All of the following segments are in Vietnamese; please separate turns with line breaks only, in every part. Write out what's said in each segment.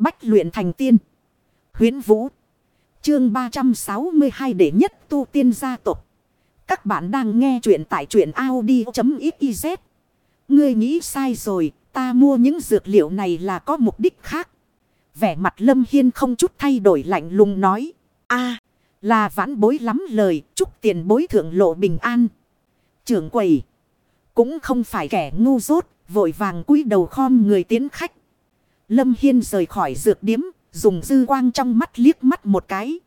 Bách luyện thành tiên. Huyến Vũ. Chương 362 đệ nhất tu tiên gia tộc Các bạn đang nghe truyện tại truyện Audi.xyz. Ngươi nghĩ sai rồi, ta mua những dược liệu này là có mục đích khác. Vẻ mặt Lâm Hiên không chút thay đổi lạnh lùng nói. a là vãn bối lắm lời, chúc tiền bối thượng lộ bình an. Trưởng quầy. Cũng không phải kẻ ngu dốt, vội vàng cúi đầu khom người tiến khách. Lâm Hiên rời khỏi dược điếm, dùng dư quang trong mắt liếc mắt một cái.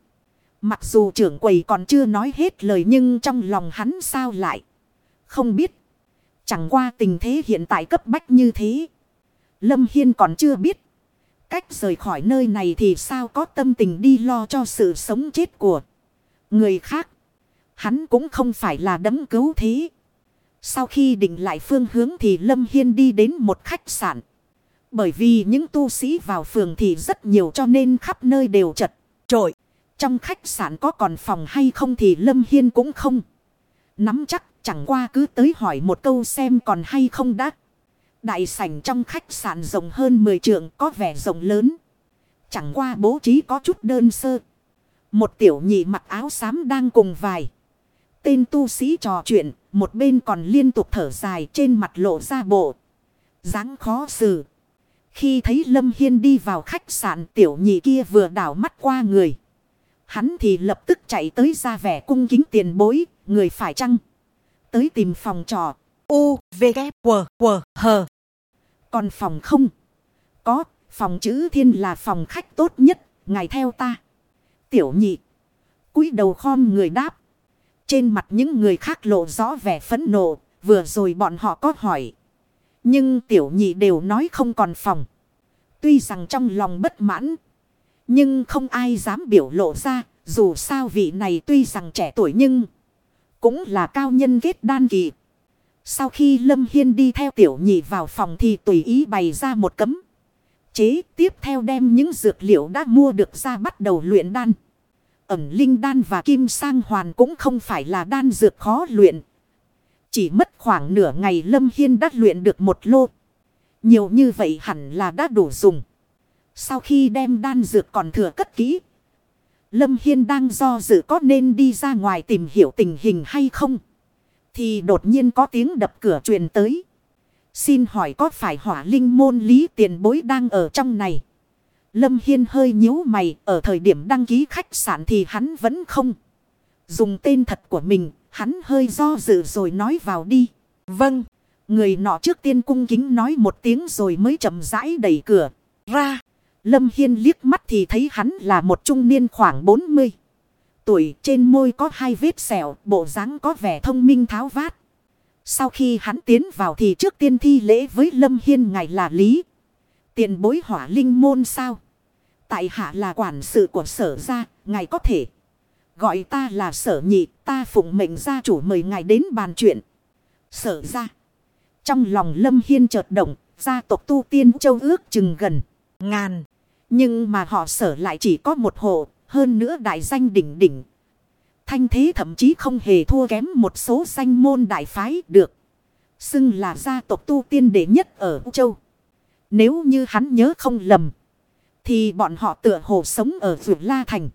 Mặc dù trưởng quầy còn chưa nói hết lời nhưng trong lòng hắn sao lại. Không biết. Chẳng qua tình thế hiện tại cấp bách như thế. Lâm Hiên còn chưa biết. Cách rời khỏi nơi này thì sao có tâm tình đi lo cho sự sống chết của người khác. Hắn cũng không phải là đấng cứu thế. Sau khi định lại phương hướng thì Lâm Hiên đi đến một khách sạn. Bởi vì những tu sĩ vào phường thì rất nhiều cho nên khắp nơi đều chật, trội. Trong khách sạn có còn phòng hay không thì Lâm Hiên cũng không. Nắm chắc chẳng qua cứ tới hỏi một câu xem còn hay không đã. Đại sảnh trong khách sạn rộng hơn 10 trượng có vẻ rộng lớn. Chẳng qua bố trí có chút đơn sơ. Một tiểu nhị mặc áo xám đang cùng vài. Tên tu sĩ trò chuyện, một bên còn liên tục thở dài trên mặt lộ ra bộ. dáng khó xử. Khi thấy Lâm Hiên đi vào khách sạn tiểu nhị kia vừa đảo mắt qua người. Hắn thì lập tức chạy tới ra vẻ cung kính tiền bối, người phải chăng? Tới tìm phòng trò. U, V, K, W, W, H. Còn phòng không? Có, phòng chữ thiên là phòng khách tốt nhất, ngài theo ta. Tiểu nhị. cúi đầu khom người đáp. Trên mặt những người khác lộ rõ vẻ phẫn nộ, vừa rồi bọn họ có hỏi. Nhưng tiểu nhị đều nói không còn phòng. Tuy rằng trong lòng bất mãn. Nhưng không ai dám biểu lộ ra. Dù sao vị này tuy rằng trẻ tuổi nhưng. Cũng là cao nhân kết đan kỳ. Sau khi Lâm Hiên đi theo tiểu nhị vào phòng thì tùy ý bày ra một cấm. Chế, tiếp theo đem những dược liệu đã mua được ra bắt đầu luyện đan. Ẩm linh đan và kim sang hoàn cũng không phải là đan dược khó luyện. Chỉ mất khoảng nửa ngày Lâm Hiên đã luyện được một lô. Nhiều như vậy hẳn là đã đủ dùng. Sau khi đem đan dược còn thừa cất kỹ. Lâm Hiên đang do dự có nên đi ra ngoài tìm hiểu tình hình hay không. Thì đột nhiên có tiếng đập cửa truyền tới. Xin hỏi có phải hỏa linh môn lý tiền bối đang ở trong này? Lâm Hiên hơi nhíu mày ở thời điểm đăng ký khách sạn thì hắn vẫn không. Dùng tên thật của mình, hắn hơi do dự rồi nói vào đi. Vâng, người nọ trước tiên cung kính nói một tiếng rồi mới chậm rãi đẩy cửa ra. Lâm Hiên liếc mắt thì thấy hắn là một trung niên khoảng 40 tuổi trên môi có hai vết sẹo, bộ dáng có vẻ thông minh tháo vát. Sau khi hắn tiến vào thì trước tiên thi lễ với Lâm Hiên ngài là Lý. Tiền bối hỏa linh môn sao? Tại hạ là quản sự của sở gia, ngài có thể. Gọi ta là sở nhị, ta phụng mệnh gia chủ mời ngài đến bàn chuyện. Sở ra Trong lòng Lâm Hiên chợt động, gia tộc tu tiên châu ước chừng gần, ngàn. Nhưng mà họ sở lại chỉ có một hộ, hơn nữa đại danh đỉnh đỉnh. Thanh thế thậm chí không hề thua kém một số danh môn đại phái được. Xưng là gia tộc tu tiên đệ nhất ở châu. Nếu như hắn nhớ không lầm. Thì bọn họ tựa hồ sống ở vượt La Thành.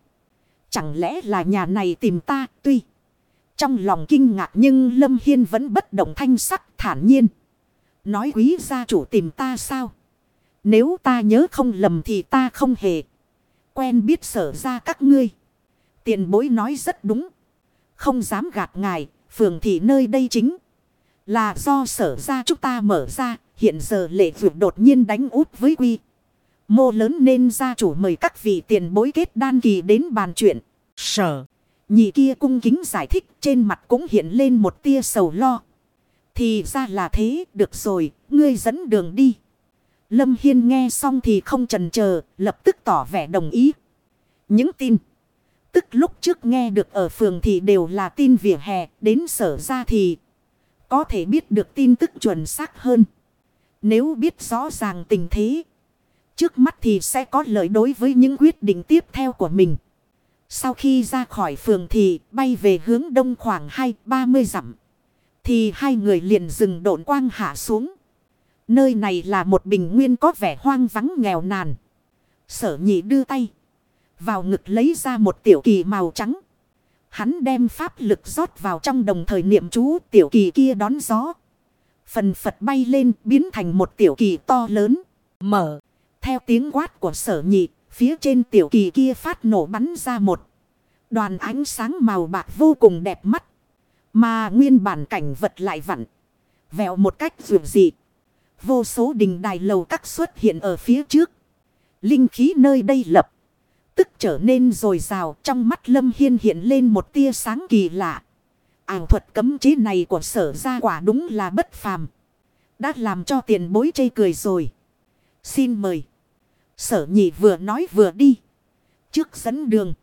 Chẳng lẽ là nhà này tìm ta, tuy. Trong lòng kinh ngạc nhưng Lâm Hiên vẫn bất động thanh sắc, thản nhiên. Nói quý gia chủ tìm ta sao? Nếu ta nhớ không lầm thì ta không hề. Quen biết sở ra các ngươi. Tiền bối nói rất đúng. Không dám gạt ngài. Phường thị nơi đây chính. Là do sở ra chúng ta mở ra. Hiện giờ lệ vượt đột nhiên đánh út với quy. Mô lớn nên gia chủ mời các vị tiền bối kết đan kỳ đến bàn chuyện. Sở. Nhị kia cung kính giải thích trên mặt cũng hiện lên một tia sầu lo. Thì ra là thế, được rồi, ngươi dẫn đường đi. Lâm Hiên nghe xong thì không chần chờ, lập tức tỏ vẻ đồng ý. Những tin. Tức lúc trước nghe được ở phường thì đều là tin vỉa hè, đến sở ra thì có thể biết được tin tức chuẩn xác hơn. Nếu biết rõ ràng tình thế, trước mắt thì sẽ có lợi đối với những quyết định tiếp theo của mình. Sau khi ra khỏi phường thì bay về hướng đông khoảng 2-30 dặm. Thì hai người liền dừng độn quang hạ xuống. Nơi này là một bình nguyên có vẻ hoang vắng nghèo nàn. Sở nhị đưa tay. Vào ngực lấy ra một tiểu kỳ màu trắng. Hắn đem pháp lực rót vào trong đồng thời niệm chú tiểu kỳ kia đón gió. Phần Phật bay lên biến thành một tiểu kỳ to lớn. Mở. Theo tiếng quát của sở nhị. Phía trên tiểu kỳ kia phát nổ bắn ra một. Đoàn ánh sáng màu bạc vô cùng đẹp mắt. Mà nguyên bản cảnh vật lại vặn. Vẹo một cách dường dị. Vô số đình đài lầu các xuất hiện ở phía trước. Linh khí nơi đây lập. Tức trở nên rồi rào trong mắt Lâm Hiên hiện lên một tia sáng kỳ lạ. Ảo thuật cấm chế này của sở ra quả đúng là bất phàm. Đã làm cho tiền bối chê cười rồi. Xin mời. Sở nhị vừa nói vừa đi. Trước dẫn đường.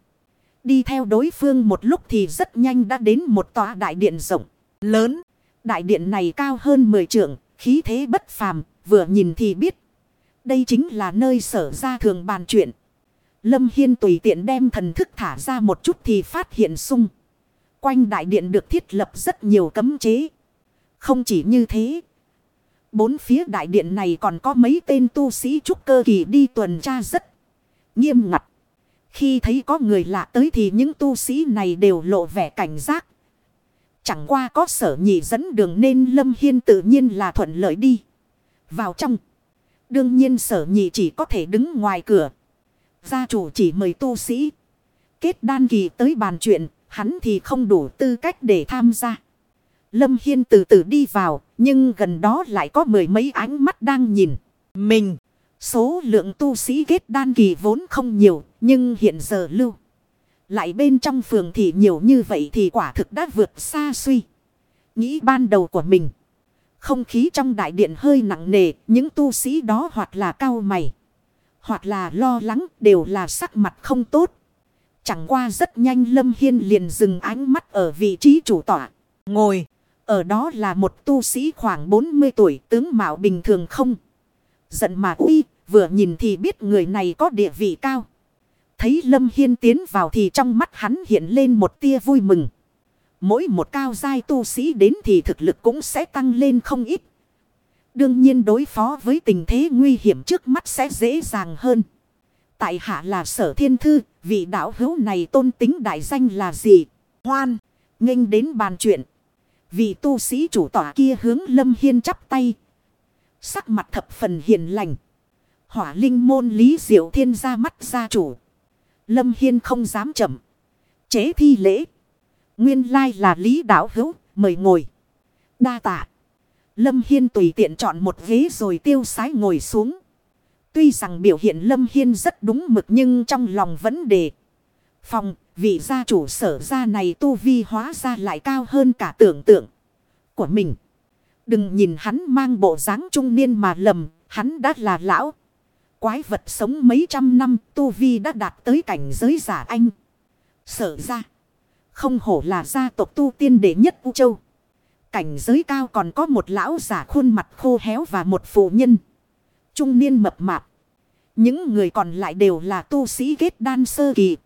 Đi theo đối phương một lúc thì rất nhanh đã đến một tòa đại điện rộng, lớn. Đại điện này cao hơn 10 trượng, khí thế bất phàm, vừa nhìn thì biết. Đây chính là nơi sở ra thường bàn chuyện. Lâm Hiên tùy tiện đem thần thức thả ra một chút thì phát hiện sung. Quanh đại điện được thiết lập rất nhiều cấm chế. Không chỉ như thế. Bốn phía đại điện này còn có mấy tên tu sĩ trúc cơ kỳ đi tuần tra rất nghiêm ngặt. Khi thấy có người lạ tới thì những tu sĩ này đều lộ vẻ cảnh giác. Chẳng qua có sở nhị dẫn đường nên Lâm Hiên tự nhiên là thuận lợi đi. Vào trong. Đương nhiên sở nhị chỉ có thể đứng ngoài cửa. Gia chủ chỉ mời tu sĩ. Kết đan kỳ tới bàn chuyện. Hắn thì không đủ tư cách để tham gia. Lâm Hiên từ từ đi vào. Nhưng gần đó lại có mười mấy ánh mắt đang nhìn. Mình. Số lượng tu sĩ kết đan kỳ vốn không nhiều. Nhưng hiện giờ lưu. Lại bên trong phường thì nhiều như vậy thì quả thực đã vượt xa suy. Nghĩ ban đầu của mình. Không khí trong đại điện hơi nặng nề. Những tu sĩ đó hoặc là cao mày. Hoặc là lo lắng, đều là sắc mặt không tốt. Chẳng qua rất nhanh Lâm Hiên liền dừng ánh mắt ở vị trí chủ tọa. Ngồi. Ở đó là một tu sĩ khoảng 40 tuổi tướng mạo bình thường không. Giận mà uy vừa nhìn thì biết người này có địa vị cao. Thấy Lâm Hiên tiến vào thì trong mắt hắn hiện lên một tia vui mừng. Mỗi một cao giai tu sĩ đến thì thực lực cũng sẽ tăng lên không ít. Đương nhiên đối phó với tình thế nguy hiểm trước mắt sẽ dễ dàng hơn. Tại hạ là sở thiên thư, vị đạo hữu này tôn tính đại danh là gì? Hoan, nghênh đến bàn chuyện. Vị tu sĩ chủ tỏa kia hướng Lâm Hiên chắp tay. Sắc mặt thập phần hiền lành. Hỏa linh môn lý diệu thiên ra mắt gia chủ. Lâm Hiên không dám chậm. Chế thi lễ. Nguyên lai là lý đạo hữu, mời ngồi. Đa tạ. Lâm Hiên tùy tiện chọn một ghế rồi tiêu sái ngồi xuống. Tuy rằng biểu hiện Lâm Hiên rất đúng mực nhưng trong lòng vấn đề. Phòng, vị gia chủ sở gia này tu vi hóa ra lại cao hơn cả tưởng tượng của mình. Đừng nhìn hắn mang bộ dáng trung niên mà lầm, hắn đã là lão. Quái vật sống mấy trăm năm, tu vi đã đạt tới cảnh giới giả anh. Sở ra. Không hổ là gia tộc tu tiên đệ nhất U Châu. Cảnh giới cao còn có một lão giả khuôn mặt khô héo và một phụ nhân. Trung niên mập mạp. Những người còn lại đều là tu sĩ kết đan sơ kỳ.